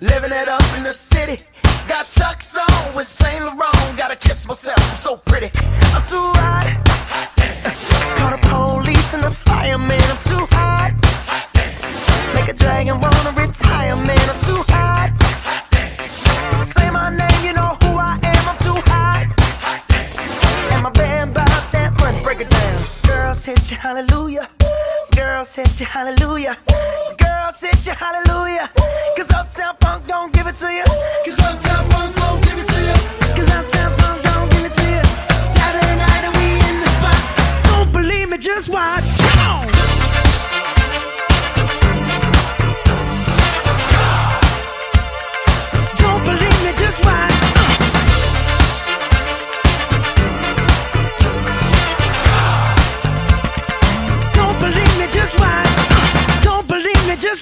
living it up in the city. Got Chuck's on with Saint Laurent. I'm too hot. Police and fireman. I'm too hot. Make a dragon wanna retire, man. I'm too hot. Say my name, you know who I am. I'm too hot. And my that. Break it down. Girls hit hallelujah. Girls hit hallelujah. Girls hit you, hallelujah. Cause Uptown Funk don't give it to you. Cause Uptown Funk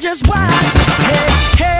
just watch. Hey, hey.